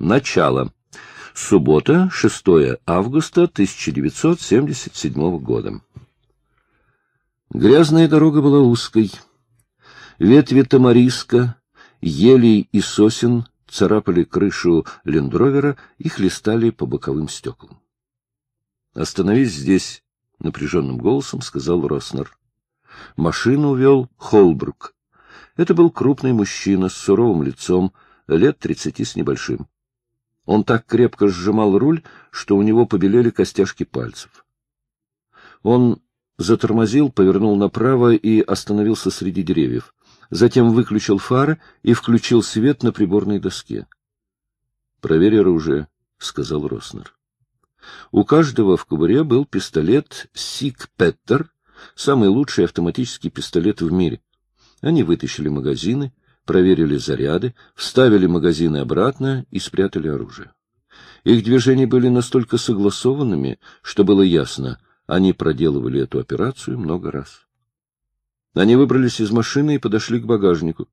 Начало. Суббота, 6 августа 1977 года. Грязная дорога была узкой. Ветви тамариска, елей и сосен царапали крышу лендровера и хлестали по боковым стеклам. — Остановись здесь, — напряженным голосом сказал Роснер. Машину вел Холбрук. Это был крупный мужчина с суровым лицом, лет тридцати с небольшим. Он так крепко сжимал руль, что у него побелели костяшки пальцев. Он затормозил, повернул направо и остановился среди деревьев. Затем выключил фары и включил свет на приборной доске. — Проверь оружие, — сказал Роснер. У каждого в кобуре был пистолет «Сик Петтер», самый лучший автоматический пистолет в мире. Они вытащили магазины, проверили заряды, вставили магазины обратно и спрятали оружие. Их движения были настолько согласованными, что было ясно, они проделывали эту операцию много раз. Они выбрались из машины и подошли к багажнику.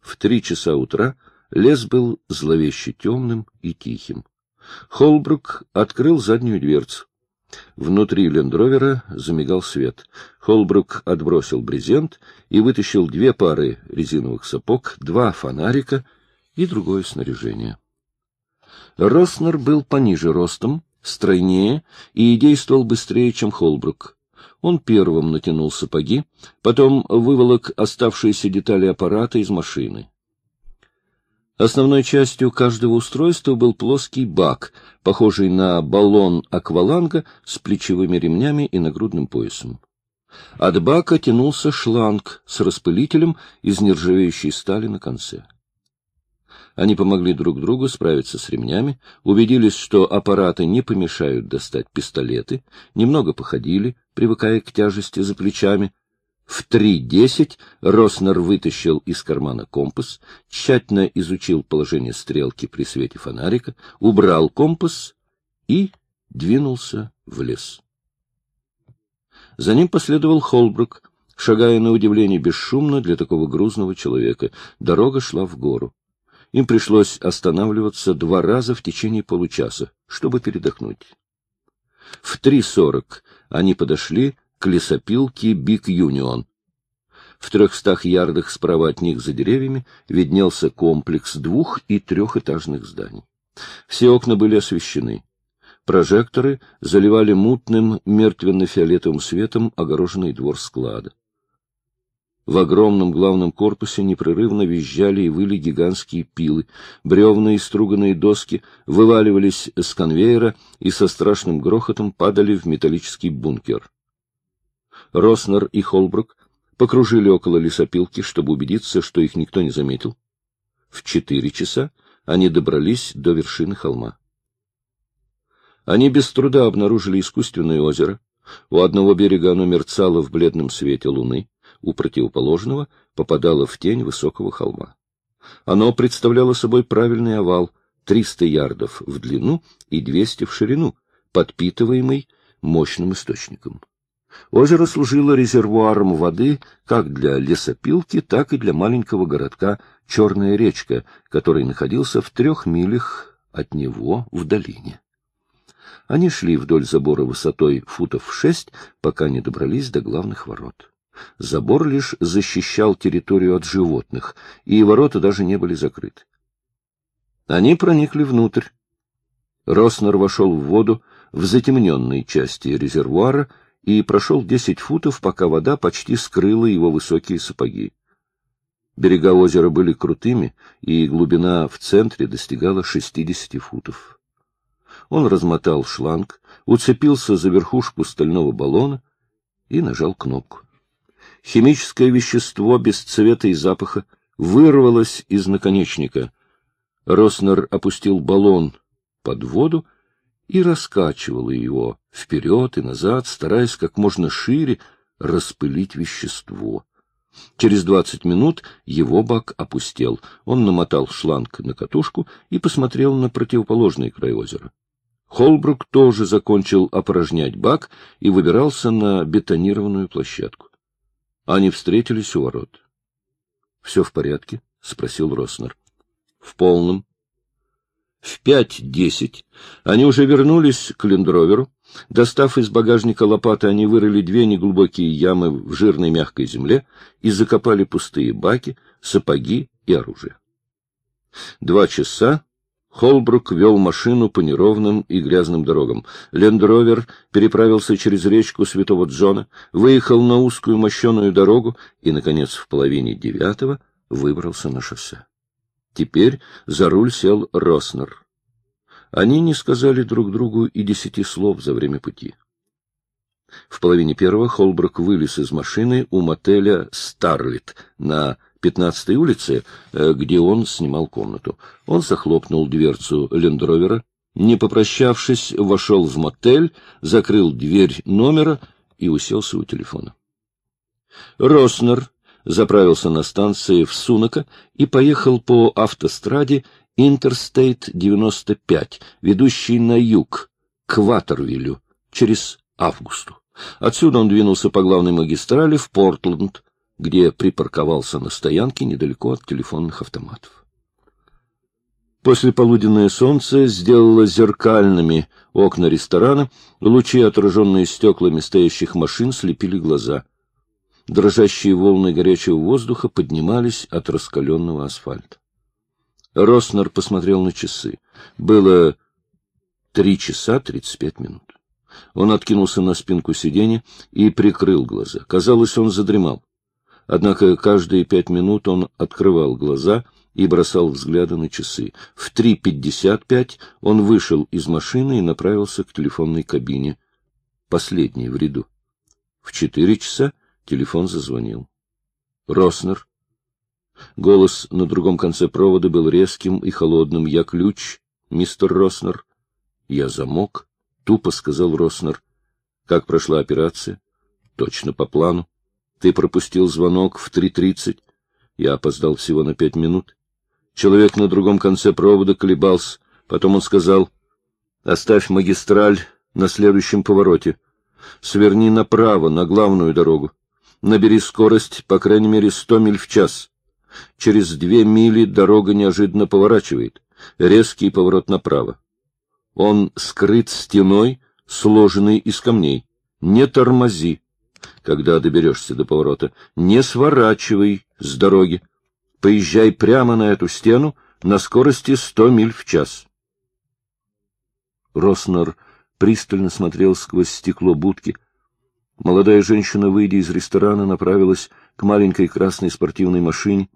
В три часа утра лес был зловеще темным и тихим. Холбрук открыл заднюю дверцу. Внутри лендровера замигал свет. Холбрук отбросил брезент и вытащил две пары резиновых сапог, два фонарика и другое снаряжение. Роснер был пониже ростом, стройнее и действовал быстрее, чем Холбрук. Он первым натянул сапоги, потом выволок оставшиеся детали аппарата из машины. Основной частью каждого устройства был плоский бак, похожий на баллон акваланга с плечевыми ремнями и нагрудным поясом. От бака тянулся шланг с распылителем из нержавеющей стали на конце. Они помогли друг другу справиться с ремнями, убедились, что аппараты не помешают достать пистолеты, немного походили, привыкая к тяжести за плечами, в 3.10 Роснер вытащил из кармана компас, тщательно изучил положение стрелки при свете фонарика, убрал компас и двинулся в лес. За ним последовал Холбрук, шагая на удивление бесшумно для такого грузного человека. Дорога шла в гору. Им пришлось останавливаться два раза в течение получаса, чтобы передохнуть. В 3.40 они подошли к лесопилке Биг Юнион. В трехстах ярдах справа от них за деревьями виднелся комплекс двух- и трехэтажных зданий. Все окна были освещены. Прожекторы заливали мутным мертвенно-фиолетовым светом огороженный двор склада. В огромном главном корпусе непрерывно визжали и выли гигантские пилы. Бревна и струганные доски вываливались с конвейера и со страшным грохотом падали в металлический бункер. Роснер и Холбрук покружили около лесопилки, чтобы убедиться, что их никто не заметил. В четыре часа они добрались до вершины холма. Они без труда обнаружили искусственное озеро. У одного берега оно мерцало в бледном свете луны, у противоположного попадало в тень высокого холма. Оно представляло собой правильный овал, 300 ярдов в длину и 200 в ширину, подпитываемый мощным источником. Озеро служило резервуаром воды как для лесопилки, так и для маленького городка Черная речка, который находился в трех милях от него в долине. Они шли вдоль забора высотой футов шесть, пока не добрались до главных ворот. Забор лишь защищал территорию от животных, и ворота даже не были закрыты. Они проникли внутрь. Роснер вошел в воду в затемненной части резервуара и прошел десять футов, пока вода почти скрыла его высокие сапоги. Берега озера были крутыми, и глубина в центре достигала шестидесяти футов. Он размотал шланг, уцепился за верхушку стального баллона и нажал кнопку. Химическое вещество без цвета и запаха вырвалось из наконечника. Роснер опустил баллон под воду и раскачивала его вперед и назад, стараясь как можно шире распылить вещество. Через двадцать минут его бак опустел. Он намотал шланг на катушку и посмотрел на противоположный край озера. Холбрук тоже закончил опорожнять бак и выбирался на бетонированную площадку. Они встретились у ворот. — Все в порядке? — спросил Роснер. — В полном. В пять десять они уже вернулись к лендроверу. Достав из багажника лопаты, они вырыли две неглубокие ямы в жирной мягкой земле и закопали пустые баки, сапоги и оружие. Два часа Холбрук вел машину по неровным и грязным дорогам. Лендровер переправился через речку Святого Джона, выехал на узкую мощеную дорогу и, наконец, в половине девятого выбрался на шоссе. Теперь за руль сел Роснер. Они не сказали друг другу и десяти слов за время пути. В половине первого Холбрук вылез из машины у мотеля «Старлит» на 15-й улице, э, где он снимал комнату. Он захлопнул дверцу лендровера, не попрощавшись, вошел в мотель, закрыл дверь номера и уселся у телефона. Роснер заправился на станции в Сунака и поехал по автостраде Интерстейт 95, ведущий на юг, к Ватервиллю, через Августу. Отсюда он двинулся по главной магистрали в Портленд, где припарковался на стоянке недалеко от телефонных автоматов. После полуденное солнце сделало зеркальными окна ресторана, лучи, отраженные стеклами стоящих машин, слепили глаза. Дрожащие волны горячего воздуха поднимались от раскаленного асфальта. Роснер посмотрел на часы. Было три часа тридцать пять минут. Он откинулся на спинку сиденья и прикрыл глаза. Казалось, он задремал. Однако каждые пять минут он открывал глаза и бросал взгляды на часы. В 3.55 он вышел из машины и направился к телефонной кабине, последней в ряду. В четыре часа телефон зазвонил. «Роснер». Голос на другом конце провода был резким и холодным. «Я ключ, мистер Роснер». «Я замок», — тупо сказал Роснер. «Как прошла операция?» «Точно по плану». Ты пропустил звонок в 3.30. Я опоздал всего на пять минут. Человек на другом конце провода колебался. Потом он сказал, оставь магистраль на следующем повороте. Сверни направо, на главную дорогу. Набери скорость, по крайней мере, сто миль в час. Через две мили дорога неожиданно поворачивает. Резкий поворот направо. Он скрыт стеной, сложенной из камней. Не тормози когда доберешься до поворота. Не сворачивай с дороги. Поезжай прямо на эту стену на скорости сто миль в час. Роснер пристально смотрел сквозь стекло будки. Молодая женщина, выйдя из ресторана, направилась к маленькой красной спортивной машине.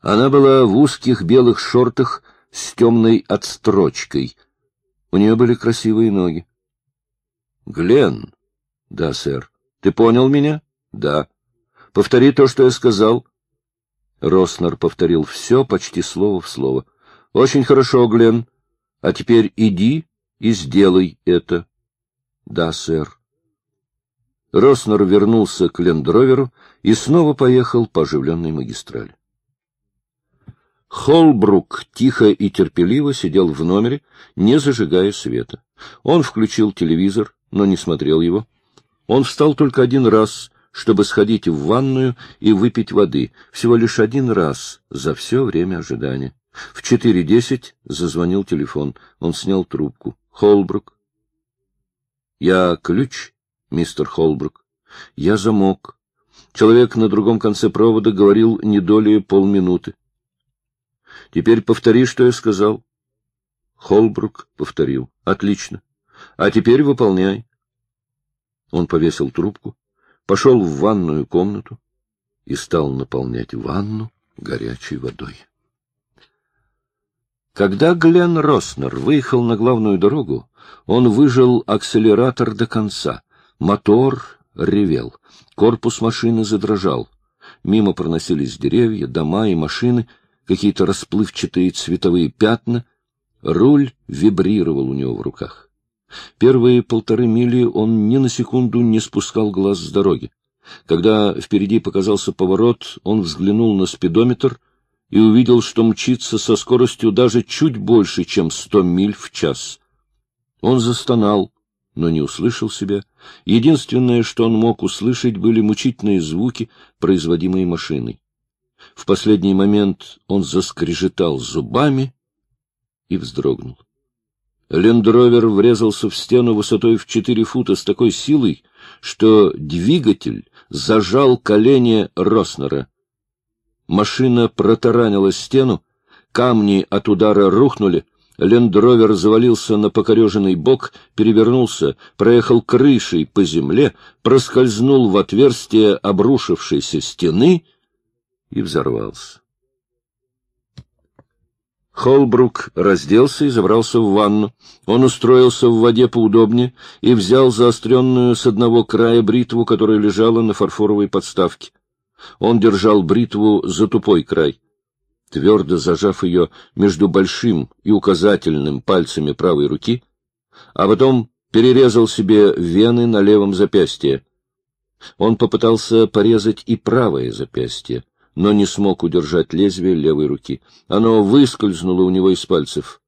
Она была в узких белых шортах с темной отстрочкой. У нее были красивые ноги. — Глен, да, сэр. Ты понял меня? Да. Повтори то, что я сказал. Роснер повторил все почти слово в слово. Очень хорошо, Глен. А теперь иди и сделай это. Да, сэр. Роснер вернулся к лендроверу и снова поехал по оживленной магистрали. Холбрук тихо и терпеливо сидел в номере, не зажигая света. Он включил телевизор, но не смотрел его. Он встал только один раз, чтобы сходить в ванную и выпить воды, всего лишь один раз за все время ожидания. В четыре десять зазвонил телефон. Он снял трубку. «Холбрук». «Я ключ, мистер Холбрук. Я замок». Человек на другом конце провода говорил не долее полминуты. «Теперь повтори, что я сказал». Холбрук повторил. «Отлично. А теперь выполняй». Он повесил трубку, пошел в ванную комнату и стал наполнять ванну горячей водой. Когда Глен Роснер выехал на главную дорогу, он выжал акселератор до конца. Мотор ревел, корпус машины задрожал. Мимо проносились деревья, дома и машины, какие-то расплывчатые цветовые пятна. Руль вибрировал у него в руках. Первые полторы мили он ни на секунду не спускал глаз с дороги. Когда впереди показался поворот, он взглянул на спидометр и увидел, что мчится со скоростью даже чуть больше, чем сто миль в час. Он застонал, но не услышал себя. Единственное, что он мог услышать, были мучительные звуки, производимые машиной. В последний момент он заскрежетал зубами и вздрогнул. Лендровер врезался в стену высотой в четыре фута с такой силой, что двигатель зажал колени Роснера. Машина протаранила стену, камни от удара рухнули, Лендровер завалился на покореженный бок, перевернулся, проехал крышей по земле, проскользнул в отверстие обрушившейся стены и взорвался. Холбрук разделся и забрался в ванну. Он устроился в воде поудобнее и взял заостренную с одного края бритву, которая лежала на фарфоровой подставке. Он держал бритву за тупой край твердо зажав ее между большим и указательным пальцами правой руки, а потом перерезал себе вены на левом запястье. Он попытался порезать и правое запястье, но не смог удержать лезвие левой руки. Оно выскользнуло у него из пальцев.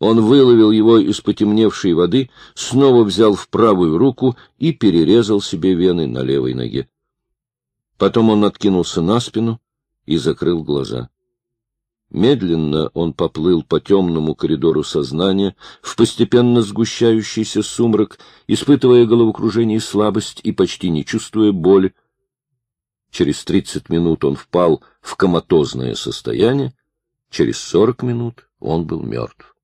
Он выловил его из потемневшей воды, снова взял в правую руку и перерезал себе вены на левой ноге. Потом он откинулся на спину и закрыл глаза. Медленно он поплыл по темному коридору сознания, в постепенно сгущающийся сумрак, испытывая головокружение и слабость и почти не чувствуя боли. Через тридцать минут он впал в коматозное состояние, через сорок минут он был мертв.